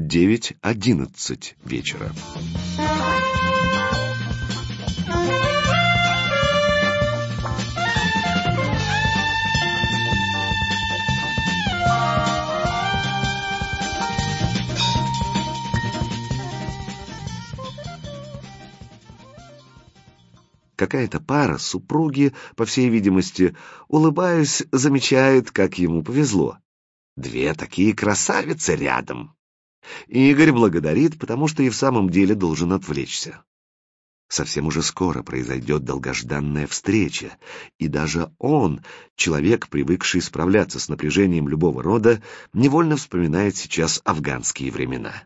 9.11 вечера. Какая-то пара, супруги, по всей видимости, улыбаясь, замечает, как ему повезло. Две такие красавицы рядом. Игорь благодарит, потому что и в самом деле должен отвлечься. Совсем уже скоро произойдет долгожданная встреча, и даже он, человек, привыкший справляться с напряжением любого рода, невольно вспоминает сейчас афганские времена.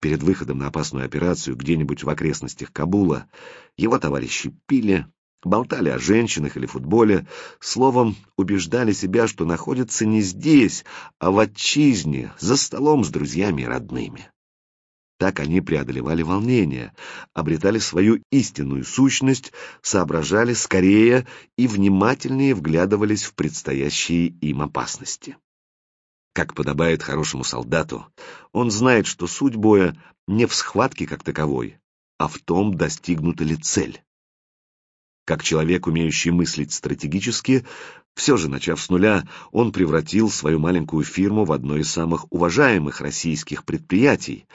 Перед выходом на опасную операцию где-нибудь в окрестностях Кабула его товарищи пили, болтали о женщинах или футболе, словом, убеждали себя, что находятся не здесь, а в отчизне, за столом с друзьями и родными. Так они преодолевали волнение, обретали свою истинную сущность, соображали скорее и внимательнее вглядывались в предстоящие им опасности. Как подобает хорошему солдату, он знает, что суть боя не в схватке как таковой, а в том, достигнута ли цель. Как человек, умеющий мыслить стратегически, все же, начав с нуля, он превратил свою маленькую фирму в одно из самых уважаемых российских предприятий.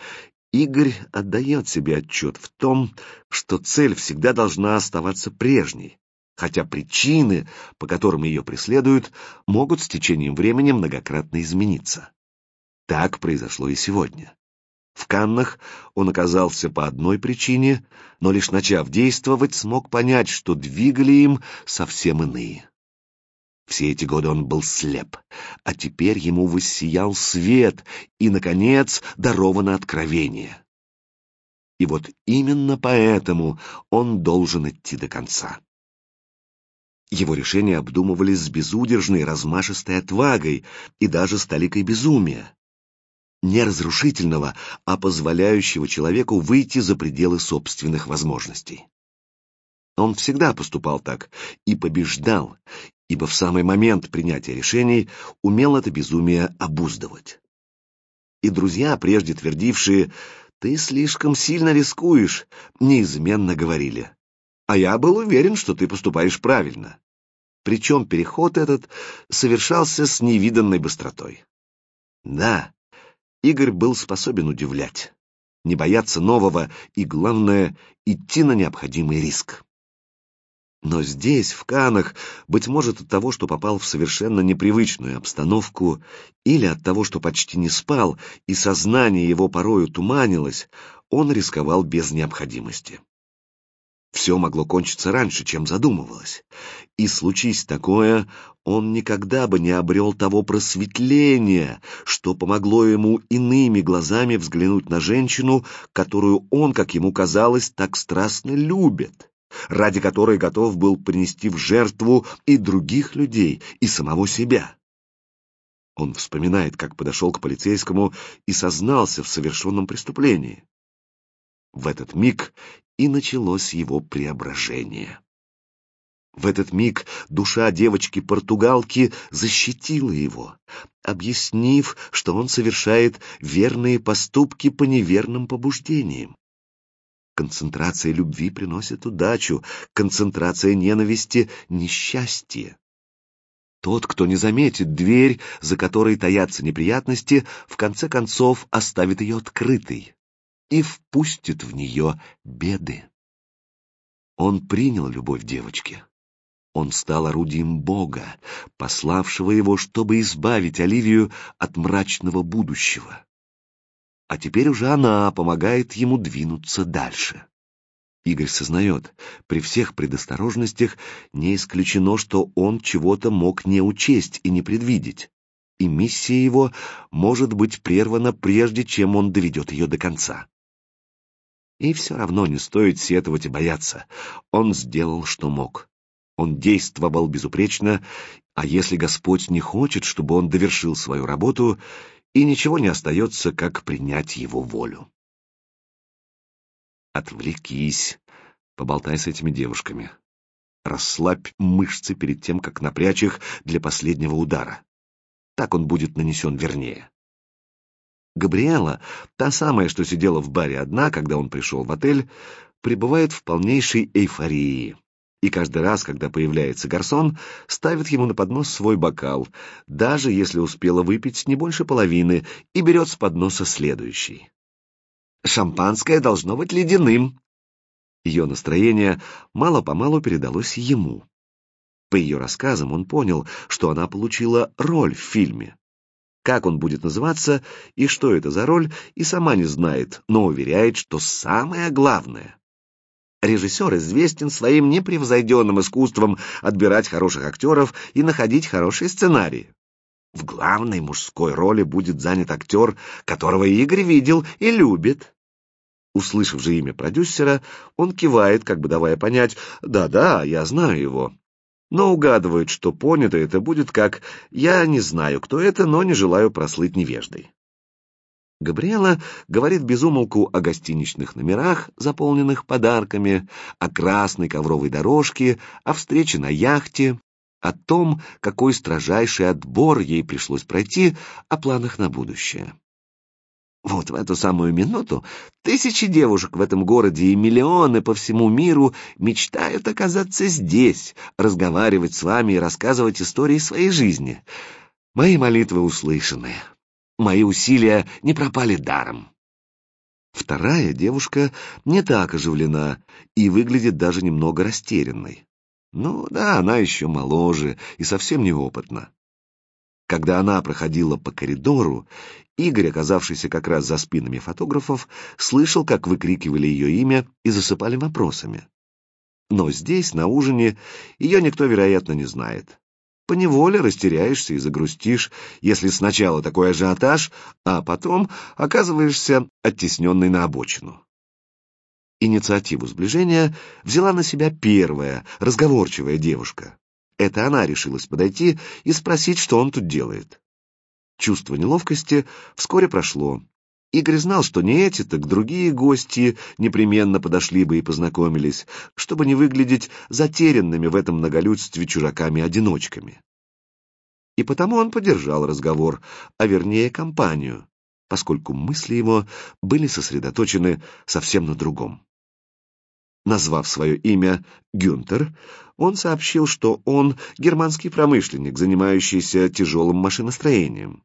Игорь отдает себе отчет в том, что цель всегда должна оставаться прежней, хотя причины, по которым ее преследуют, могут с течением времени многократно измениться. Так произошло и сегодня. В Каннах он оказался по одной причине, но лишь начав действовать, смог понять, что двигали им совсем иные. Все эти годы он был слеп, а теперь ему воссиял свет, и, наконец, даровано откровение. И вот именно поэтому он должен идти до конца. Его решения обдумывались с безудержной, размашистой отвагой и даже с толикой безумия не разрушительного, а позволяющего человеку выйти за пределы собственных возможностей. Он всегда поступал так и побеждал, ибо в самый момент принятия решений умел это безумие обуздывать. И друзья, прежде твердившие «ты слишком сильно рискуешь», неизменно говорили «а я был уверен, что ты поступаешь правильно». Причем переход этот совершался с невиданной быстротой. Да, Игорь был способен удивлять, не бояться нового и, главное, идти на необходимый риск. Но здесь, в Канах, быть может от того, что попал в совершенно непривычную обстановку, или от того, что почти не спал, и сознание его порою туманилось, он рисковал без необходимости. Все могло кончиться раньше, чем задумывалось. И случись такое, он никогда бы не обрел того просветления, что помогло ему иными глазами взглянуть на женщину, которую он, как ему казалось, так страстно любит, ради которой готов был принести в жертву и других людей, и самого себя. Он вспоминает, как подошел к полицейскому и сознался в совершенном преступлении. В этот миг и началось его преображение. В этот миг душа девочки-португалки защитила его, объяснив, что он совершает верные поступки по неверным побуждениям. Концентрация любви приносит удачу, концентрация ненависти — несчастье. Тот, кто не заметит дверь, за которой таятся неприятности, в конце концов оставит ее открытой и впустит в нее беды. Он принял любовь девочки. Он стал орудием Бога, пославшего его, чтобы избавить Оливию от мрачного будущего. А теперь уже она помогает ему двинуться дальше. Игорь сознает, при всех предосторожностях не исключено, что он чего-то мог не учесть и не предвидеть, и миссия его может быть прервана прежде, чем он доведет ее до конца. И все равно не стоит сетовать и бояться. Он сделал, что мог. Он действовал безупречно, а если Господь не хочет, чтобы он довершил свою работу, и ничего не остается, как принять его волю. Отвлекись, поболтай с этими девушками. Расслабь мышцы перед тем, как напрячь их для последнего удара. Так он будет нанесен вернее. Габриэла, та самая, что сидела в баре одна, когда он пришел в отель, пребывает в полнейшей эйфории. И каждый раз, когда появляется гарсон, ставит ему на поднос свой бокал, даже если успела выпить не больше половины, и берет с подноса следующий. «Шампанское должно быть ледяным». Ее настроение мало-помалу передалось ему. По ее рассказам он понял, что она получила роль в фильме. Как он будет называться и что это за роль, и сама не знает, но уверяет, что самое главное. Режиссер известен своим непревзойденным искусством отбирать хороших актеров и находить хорошие сценарии. В главной мужской роли будет занят актер, которого Игорь видел и любит. Услышав же имя продюсера, он кивает, как бы давая понять, «Да-да, я знаю его но угадывают, что понято это будет как «я не знаю, кто это, но не желаю прослыть невеждой». Габриэла говорит безумолку о гостиничных номерах, заполненных подарками, о красной ковровой дорожке, о встрече на яхте, о том, какой строжайший отбор ей пришлось пройти, о планах на будущее. Вот в эту самую минуту тысячи девушек в этом городе и миллионы по всему миру мечтают оказаться здесь, разговаривать с вами и рассказывать истории своей жизни. Мои молитвы услышаны. Мои усилия не пропали даром. Вторая девушка не так оживлена и выглядит даже немного растерянной. Ну да, она еще моложе и совсем неопытна. Когда она проходила по коридору, Игорь, оказавшийся как раз за спинами фотографов, слышал, как выкрикивали ее имя и засыпали вопросами. Но здесь, на ужине, ее никто, вероятно, не знает. Поневоле растеряешься и загрустишь, если сначала такой ажиотаж, а потом оказываешься оттесненный на обочину. Инициативу сближения взяла на себя первая, разговорчивая девушка. Это она решилась подойти и спросить, что он тут делает. Чувство неловкости вскоре прошло. Игорь знал, что не эти, так другие гости непременно подошли бы и познакомились, чтобы не выглядеть затерянными в этом многолюдстве чужаками-одиночками. И потому он поддержал разговор, а вернее компанию, поскольку мысли его были сосредоточены совсем на другом. Назвав свое имя Гюнтер, он сообщил, что он германский промышленник, занимающийся тяжелым машиностроением.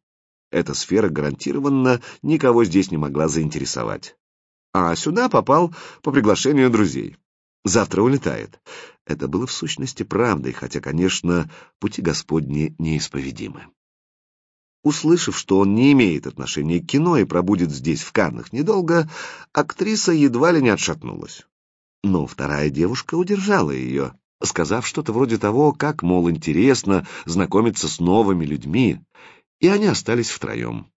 Эта сфера гарантированно никого здесь не могла заинтересовать. А сюда попал по приглашению друзей. Завтра улетает. Это было в сущности правдой, хотя, конечно, пути Господни неисповедимы. Услышав, что он не имеет отношения к кино и пробудет здесь в Каннах недолго, актриса едва ли не отшатнулась. Но вторая девушка удержала ее, сказав что-то вроде того, как, мол, интересно знакомиться с новыми людьми, и они остались втроем.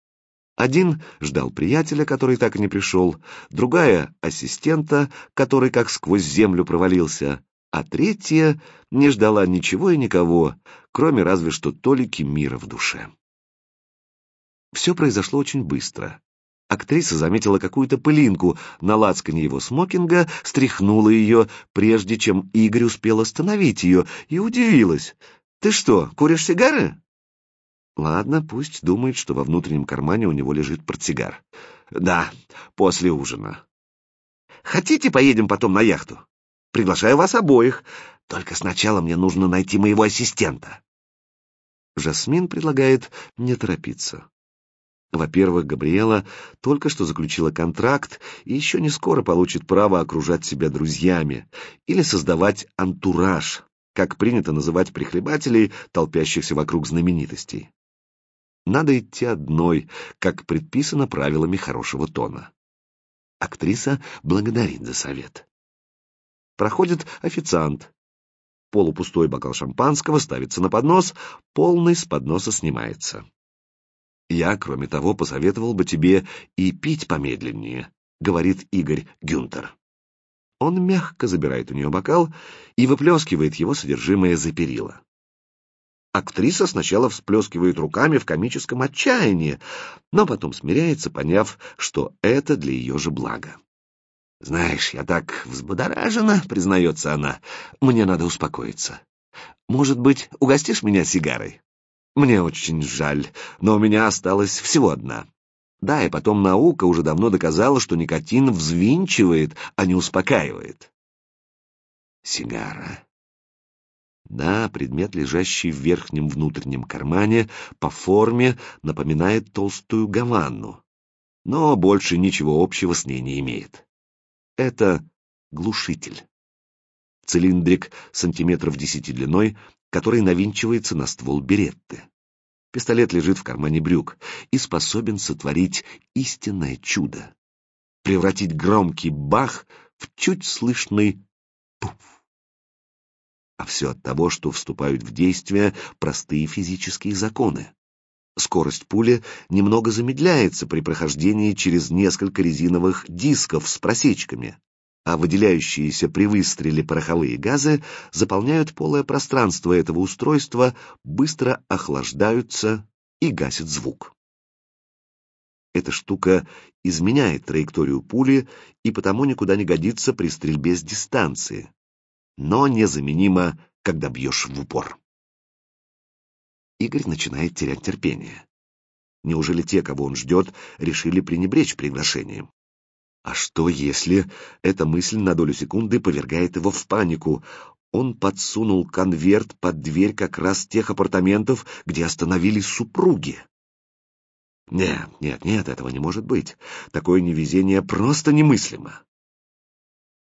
Один ждал приятеля, который так и не пришел, другая — ассистента, который как сквозь землю провалился, а третья не ждала ничего и никого, кроме разве что толики мира в душе. Все произошло очень быстро. Актриса заметила какую-то пылинку на лацкане его смокинга, стряхнула ее, прежде чем Игорь успел остановить ее, и удивилась. «Ты что, куришь сигары?» Ладно, пусть думает, что во внутреннем кармане у него лежит портсигар. «Да, после ужина». «Хотите, поедем потом на яхту? Приглашаю вас обоих. Только сначала мне нужно найти моего ассистента». Жасмин предлагает не торопиться. Во-первых, Габриэла только что заключила контракт и еще не скоро получит право окружать себя друзьями или создавать антураж, как принято называть прихлебателей, толпящихся вокруг знаменитостей. Надо идти одной, как предписано правилами хорошего тона. Актриса благодарит за совет. Проходит официант. Полупустой бокал шампанского ставится на поднос, полный с подноса снимается. Я, кроме того, посоветовал бы тебе и пить помедленнее, говорит Игорь Гюнтер. Он мягко забирает у нее бокал и выплескивает его содержимое за перила. Актриса сначала всплескивает руками в комическом отчаянии, но потом смиряется, поняв, что это для ее же блага. «Знаешь, я так взбудоражена», — признается она, — «мне надо успокоиться. Может быть, угостишь меня сигарой?» Мне очень жаль, но у меня осталась всего одна. Да, и потом наука уже давно доказала, что никотин взвинчивает, а не успокаивает. Сигара. Да, предмет, лежащий в верхнем внутреннем кармане, по форме напоминает толстую гаванну, но больше ничего общего с ней не имеет. Это глушитель. Цилиндрик сантиметров десяти длиной, который навинчивается на ствол беретты. Пистолет лежит в кармане брюк и способен сотворить истинное чудо. Превратить громкий бах в чуть слышный пуф. А все от того, что вступают в действие простые физические законы. Скорость пули немного замедляется при прохождении через несколько резиновых дисков с просечками, а выделяющиеся при выстреле пороховые газы заполняют полое пространство этого устройства, быстро охлаждаются и гасят звук. Эта штука изменяет траекторию пули и потому никуда не годится при стрельбе с дистанции, но незаменима, когда бьешь в упор. Игорь начинает терять терпение. Неужели те, кого он ждет, решили пренебречь приглашением? А что если эта мысль на долю секунды повергает его в панику? Он подсунул конверт под дверь как раз тех апартаментов, где остановились супруги. Нет, нет, нет, этого не может быть. Такое невезение просто немыслимо.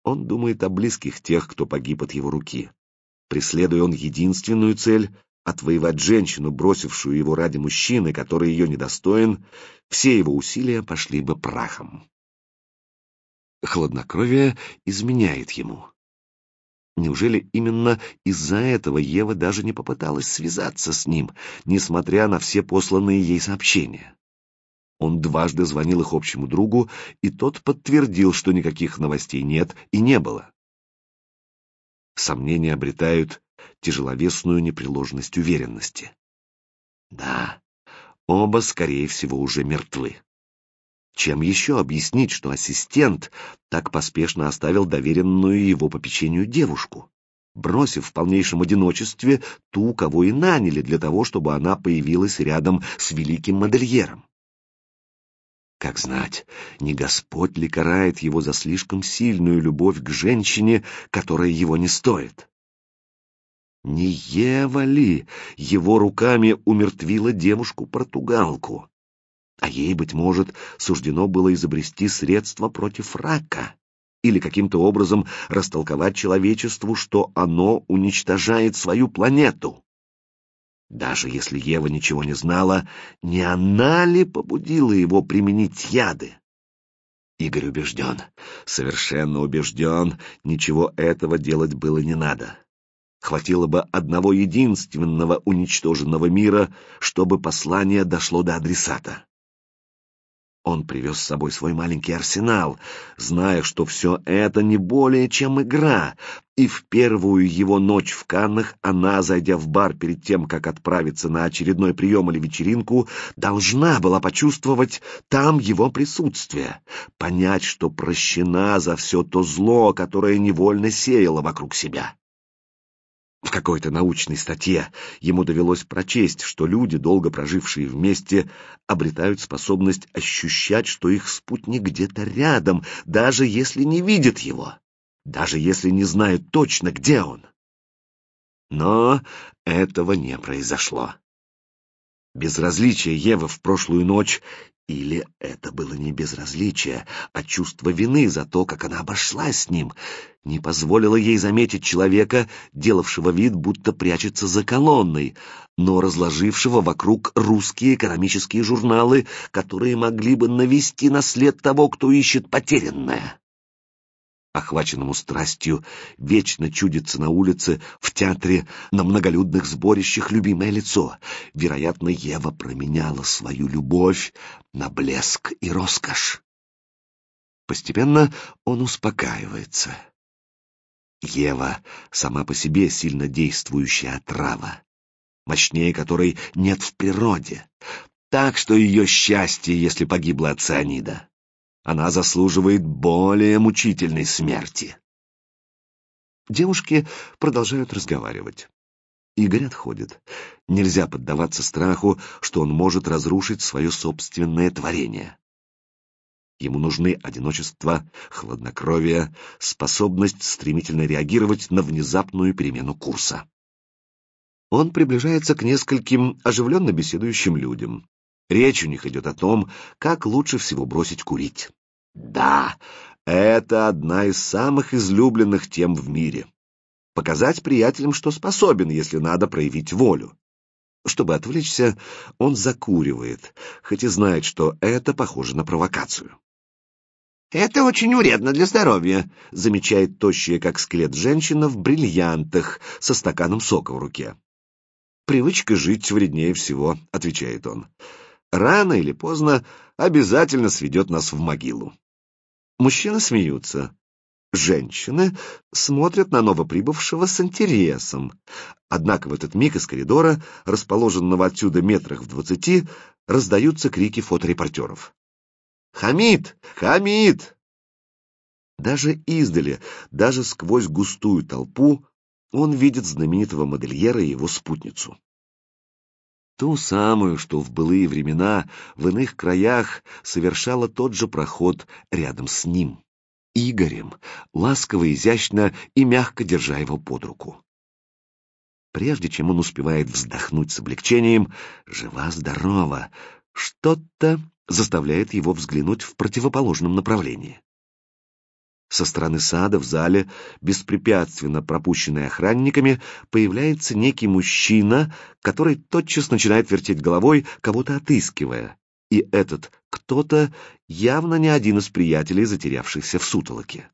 Он думает о близких тех, кто погиб от его руки. Преследуя он единственную цель — отвоевать женщину, бросившую его ради мужчины, который ее недостоин, все его усилия пошли бы прахом. Хладнокровие изменяет ему. Неужели именно из-за этого Ева даже не попыталась связаться с ним, несмотря на все посланные ей сообщения? Он дважды звонил их общему другу, и тот подтвердил, что никаких новостей нет и не было. Сомнения обретают тяжеловесную непреложность уверенности. Да, оба, скорее всего, уже мертвы. Чем еще объяснить, что ассистент так поспешно оставил доверенную его попечению девушку, бросив в полнейшем одиночестве ту, кого и наняли для того, чтобы она появилась рядом с великим модельером? Как знать, не Господь ли карает его за слишком сильную любовь к женщине, которая его не стоит? Не Ева ли его руками умертвила девушку-португалку? А ей, быть может, суждено было изобрести средства против рака или каким-то образом растолковать человечеству, что оно уничтожает свою планету. Даже если Ева ничего не знала, не она ли побудила его применить яды? Игорь убежден, совершенно убежден, ничего этого делать было не надо. Хватило бы одного единственного уничтоженного мира, чтобы послание дошло до адресата. Он привез с собой свой маленький арсенал, зная, что все это не более чем игра, и в первую его ночь в Каннах она, зайдя в бар перед тем, как отправиться на очередной прием или вечеринку, должна была почувствовать там его присутствие, понять, что прощена за все то зло, которое невольно сеяло вокруг себя. В какой-то научной статье ему довелось прочесть, что люди, долго прожившие вместе, обретают способность ощущать, что их спутник где-то рядом, даже если не видят его, даже если не знают точно, где он. Но этого не произошло. Безразличие Евы в прошлую ночь или это было не безразличие, а чувство вины за то, как она обошлась с ним, не позволило ей заметить человека, делавшего вид, будто прячется за колонной, но разложившего вокруг русские экономические журналы, которые могли бы навести на след того, кто ищет потерянное охваченному страстью, вечно чудится на улице, в театре, на многолюдных сборищах любимое лицо. Вероятно, Ева променяла свою любовь на блеск и роскошь. Постепенно он успокаивается. Ева сама по себе сильно действующая отрава, мощнее которой нет в природе, так что ее счастье, если погибла от цианида. Она заслуживает более мучительной смерти. Девушки продолжают разговаривать. Игорь отходит. Нельзя поддаваться страху, что он может разрушить свое собственное творение. Ему нужны одиночество, хладнокровие, способность стремительно реагировать на внезапную перемену курса. Он приближается к нескольким оживленно беседующим людям. Речь у них идет о том, как лучше всего бросить курить. Да, это одна из самых излюбленных тем в мире. Показать приятелям, что способен, если надо проявить волю. Чтобы отвлечься, он закуривает, хоть и знает, что это похоже на провокацию. «Это очень вредно для здоровья», — замечает тощая, как скелет женщина в бриллиантах со стаканом сока в руке. «Привычка жить вреднее всего», — отвечает он. «Рано или поздно обязательно сведет нас в могилу». Мужчины смеются. Женщины смотрят на новоприбывшего с интересом. Однако в этот миг из коридора, расположенного отсюда метрах в двадцати, раздаются крики фоторепортеров. «Хамид! Хамид!» Даже издали, даже сквозь густую толпу, он видит знаменитого модельера и его спутницу. Ту самую, что в былые времена в иных краях совершала тот же проход рядом с ним. Игорем, ласково, изящно и мягко держа его под руку. Прежде чем он успевает вздохнуть с облегчением, жива-здорова, что-то заставляет его взглянуть в противоположном направлении. Со стороны сада в зале, беспрепятственно пропущенный охранниками, появляется некий мужчина, который тотчас начинает вертеть головой, кого-то отыскивая и этот кто-то явно не один из приятелей, затерявшихся в сутолоке.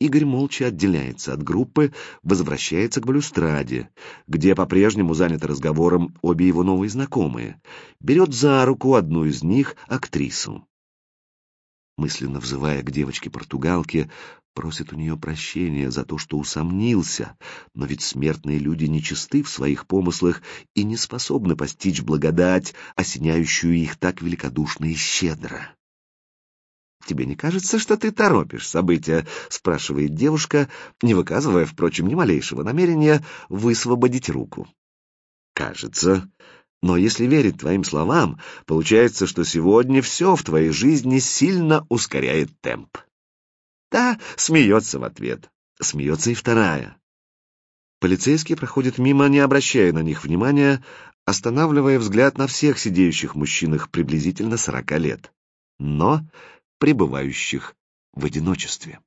Игорь молча отделяется от группы, возвращается к балюстраде, где по-прежнему заняты разговором обе его новые знакомые, берет за руку одну из них, актрису. Мысленно взывая к девочке-португалке, просит у нее прощения за то, что усомнился, но ведь смертные люди нечисты в своих помыслах и не способны постичь благодать, осеняющую их так великодушно и щедро. «Тебе не кажется, что ты торопишь события?» — спрашивает девушка, не выказывая, впрочем, ни малейшего намерения высвободить руку. «Кажется. Но если верить твоим словам, получается, что сегодня все в твоей жизни сильно ускоряет темп». Та смеется в ответ. Смеется и вторая. Полицейский проходит мимо, не обращая на них внимания, останавливая взгляд на всех сидеющих мужчинах приблизительно сорока лет, но пребывающих в одиночестве.